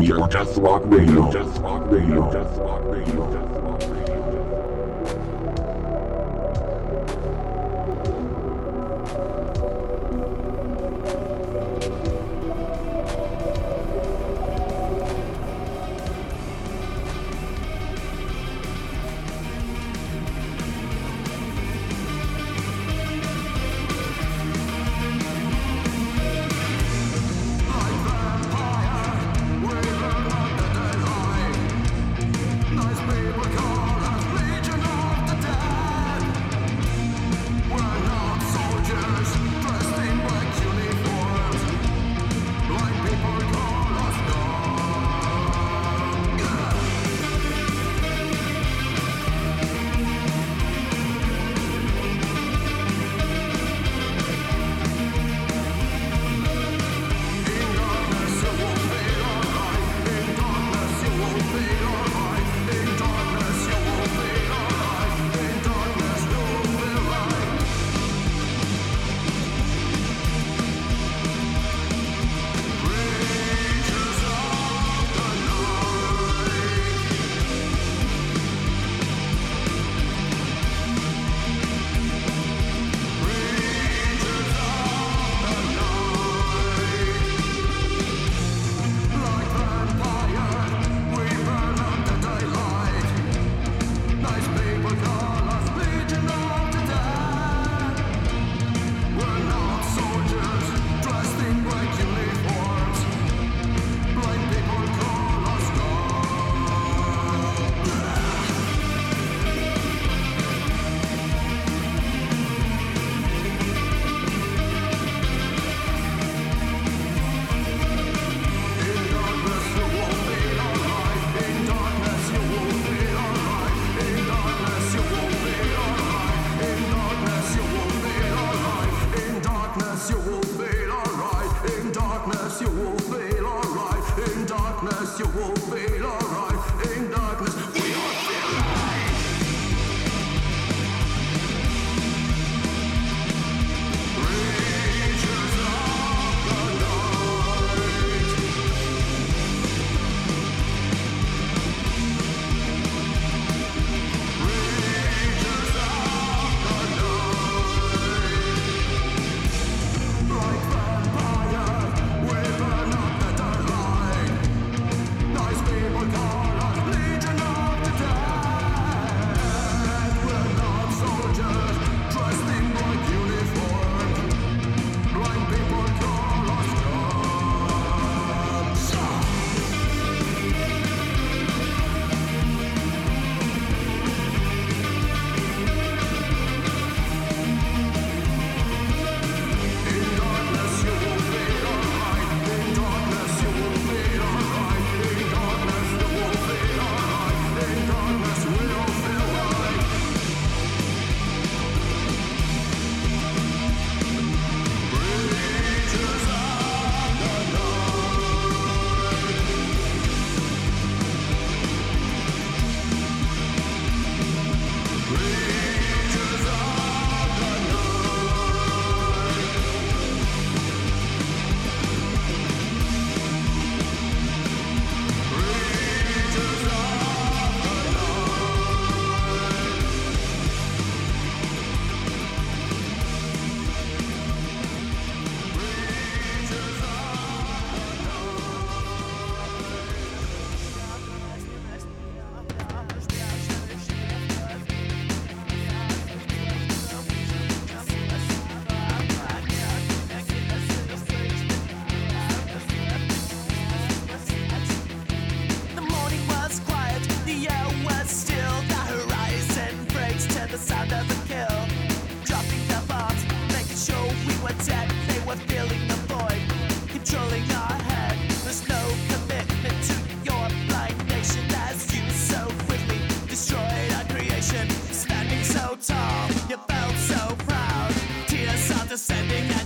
We are Deathrock radio. Deathrock radio. Deathrock radio. Just rock radio.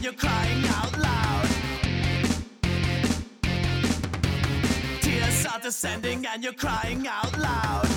you're crying out loud. Tears are descending and you're crying out loud.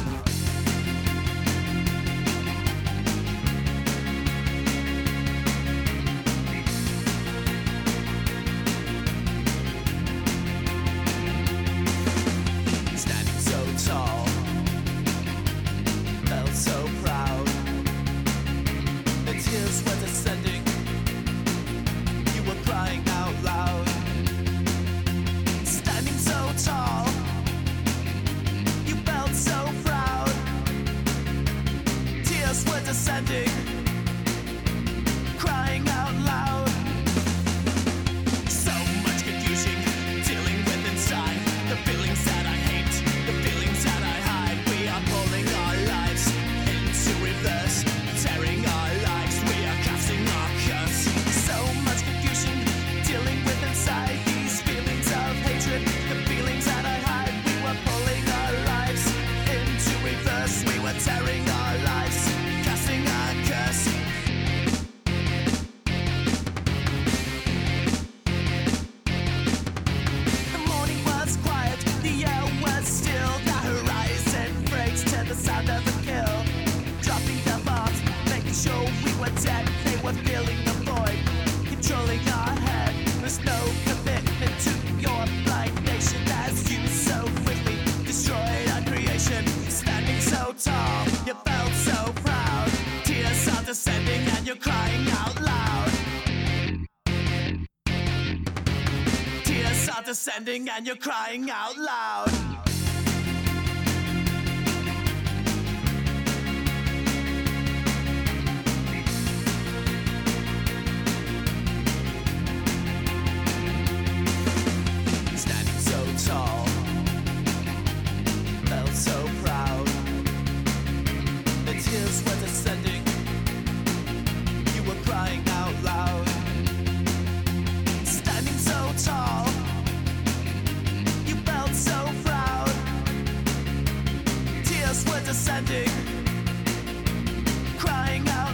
Descending and you're crying out loud. Descending, crying out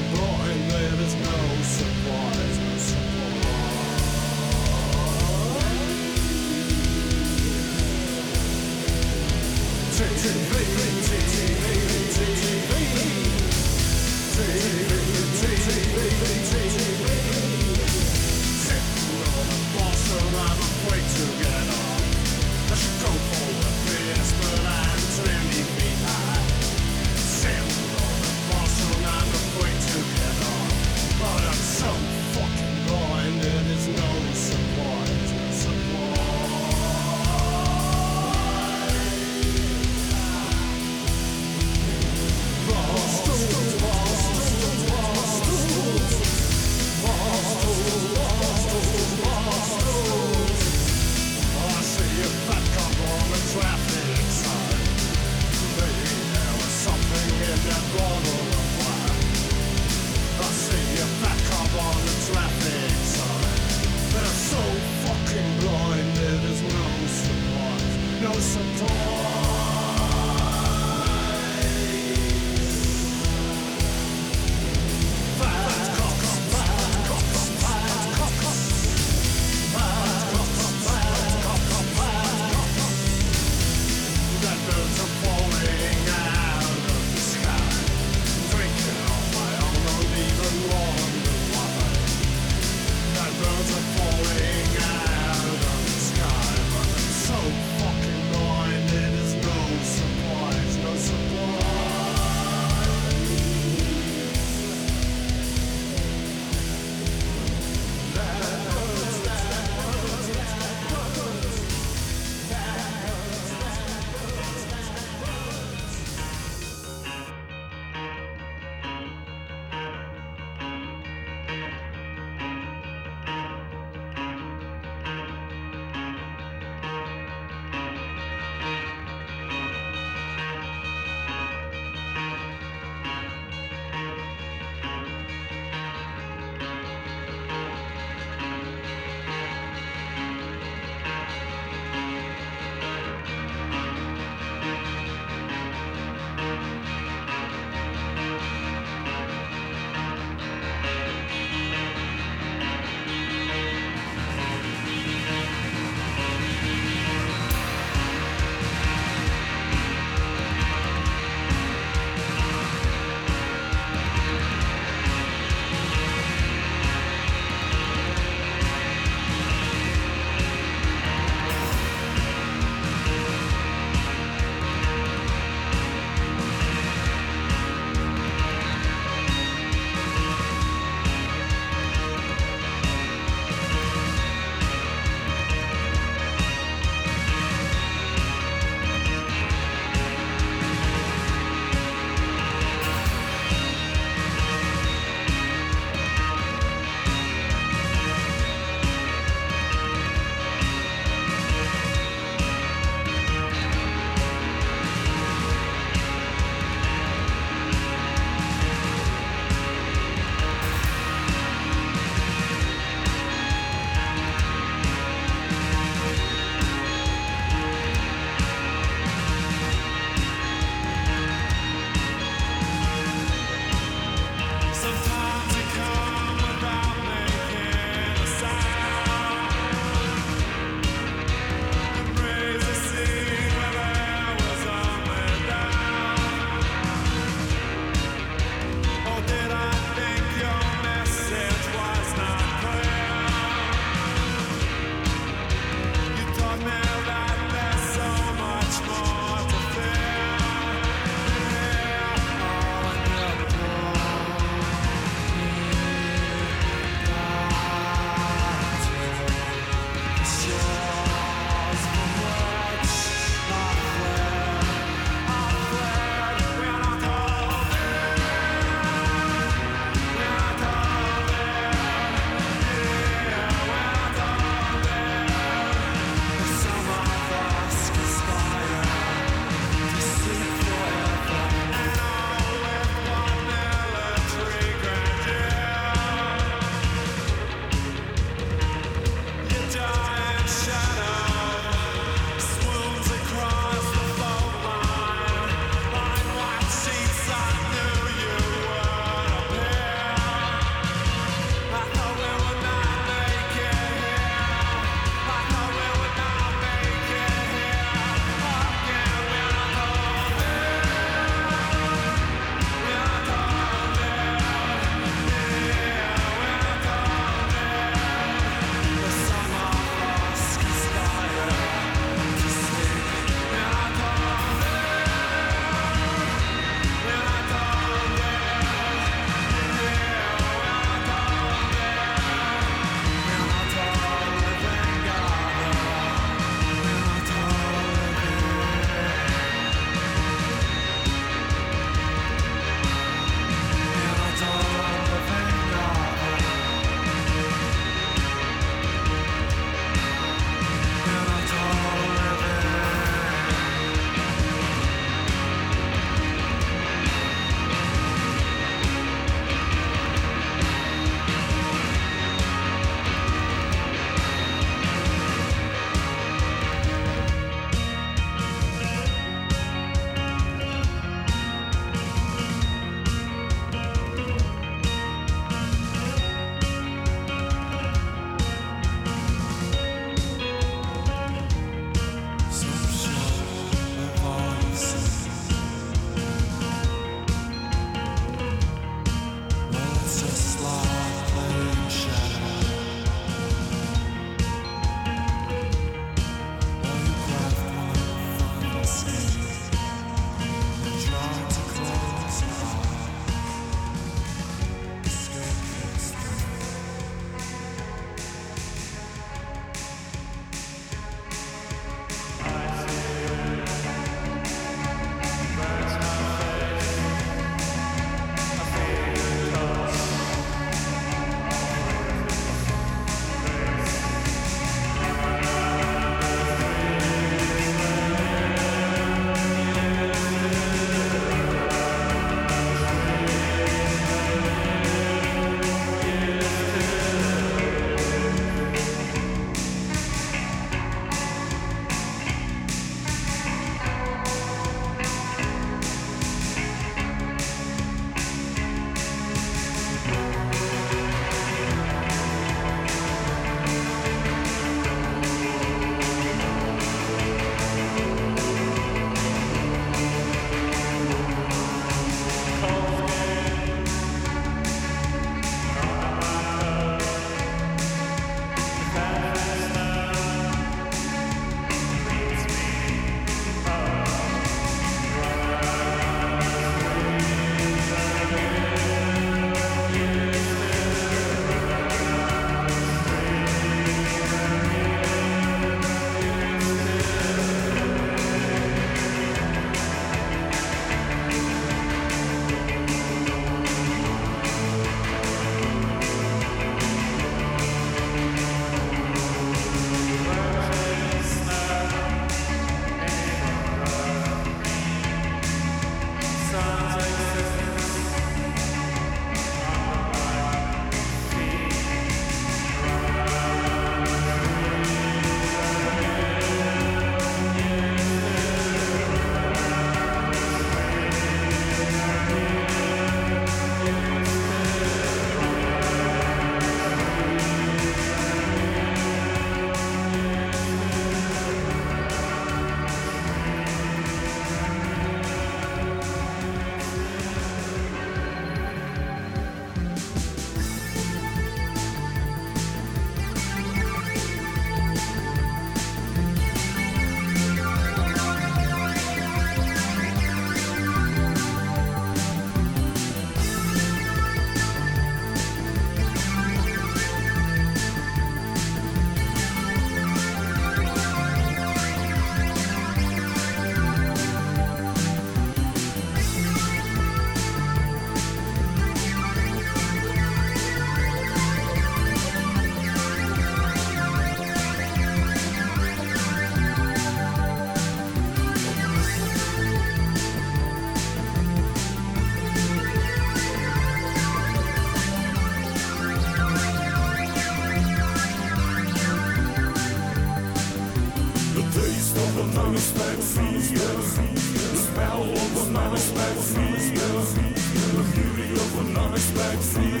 unexpected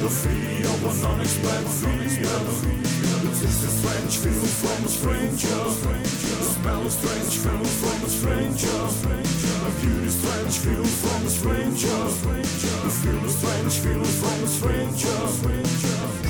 The feeling of an unexpected The taste of strange feeling from a stranger The smell of strange feeling from a stranger The beauty strange feeling from a stranger The feel of strange feeling from a stranger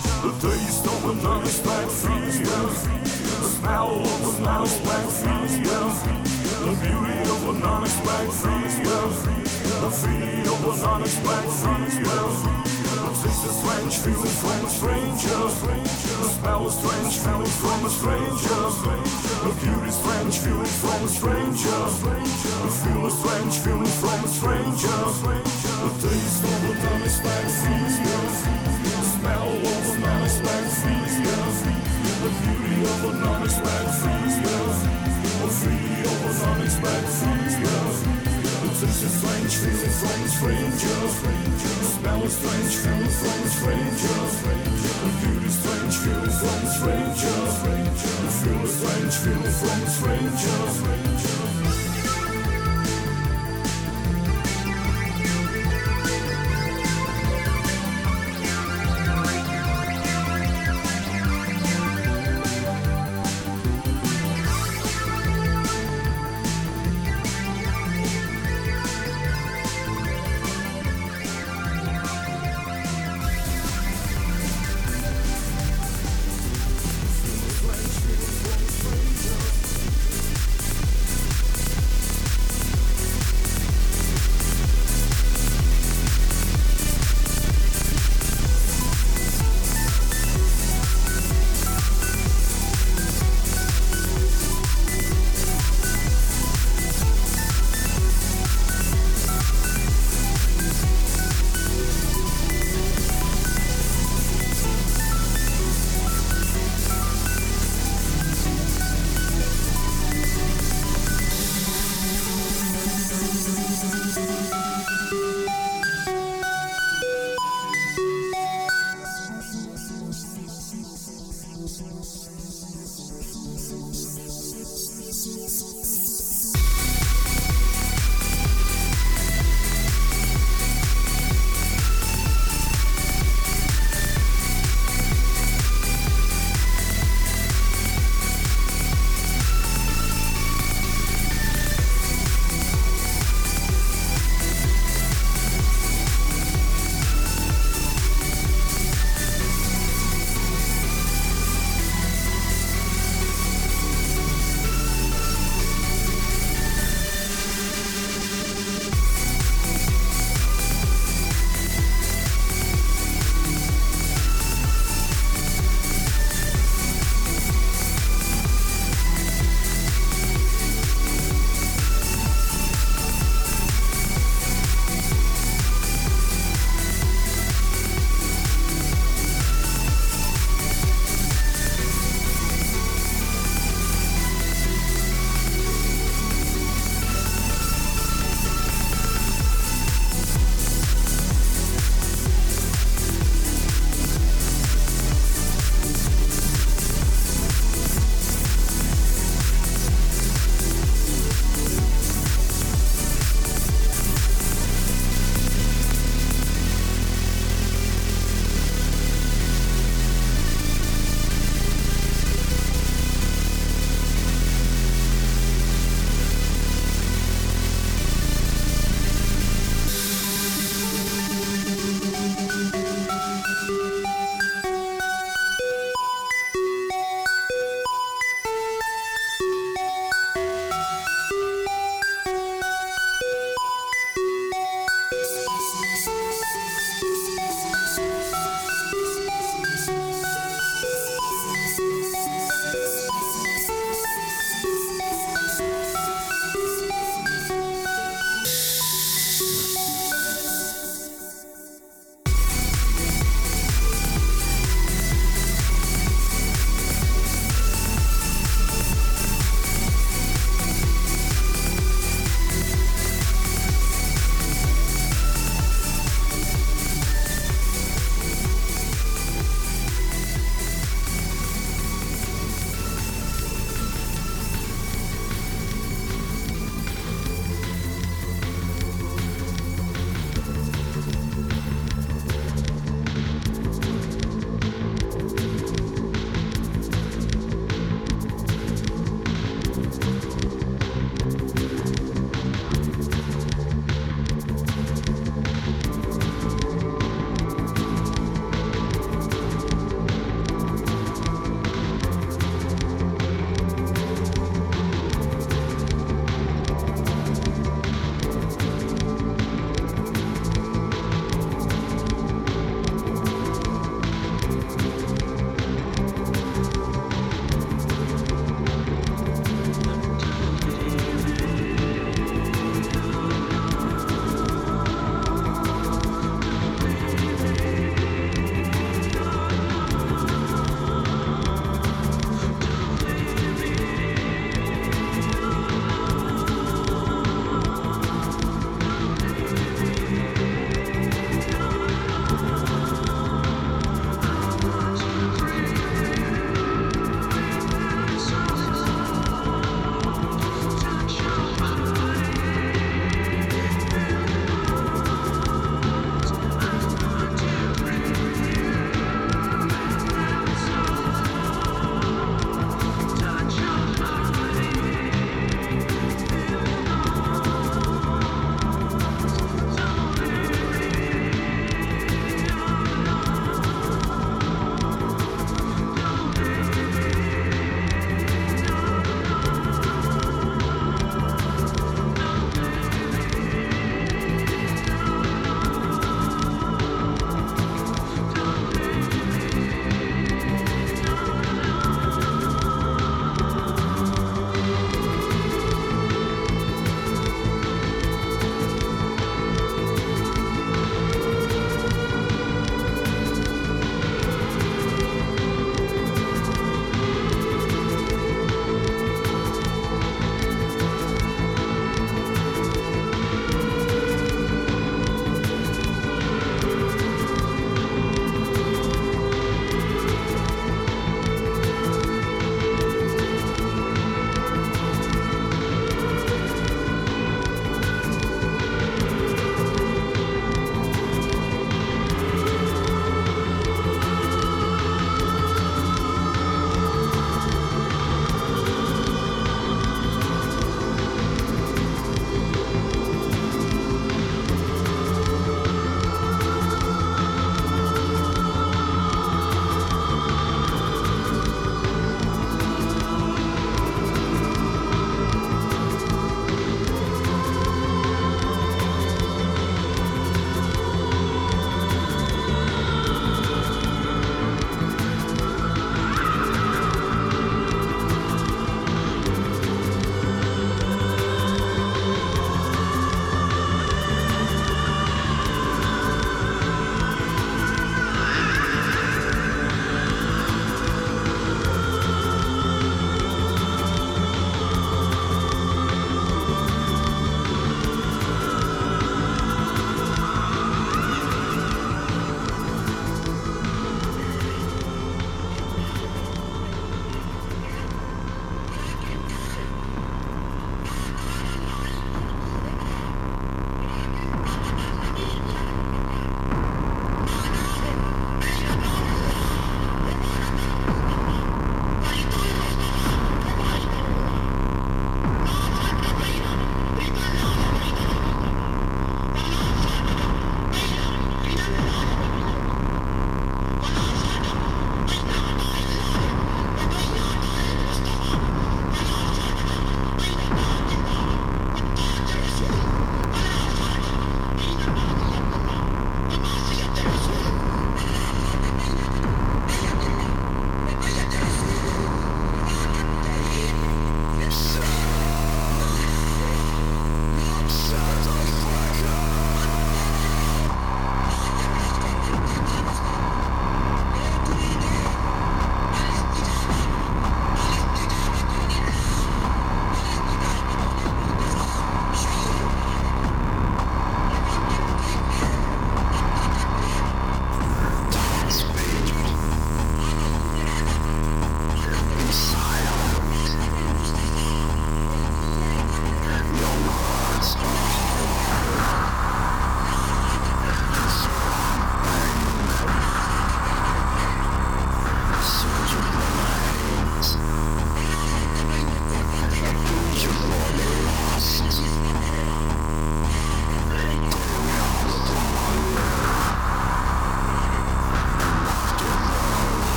The taste of banana is like freedom. The smell of banana is like freedom. The beauty of banana is like freedom. The feeling of banana is like freedom. The taste is strange, feeling from a stranger. The smell is strange, feeling from a stranger. The beauty is strange, feeling from a stranger. The feel is strange, feeling from a stranger. The taste of banana is like freedom smell, won't smell is like. The beauty of anomics like freeze, yeah. Oh, of anomics like freeze, yeah. There's a strange feeling, strange, stranger. Smell strange, feeling, strange, stranger. The beauty, strange, feeling, strange, stranger. Feel strange feeling, strange, stranger.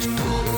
ser tu.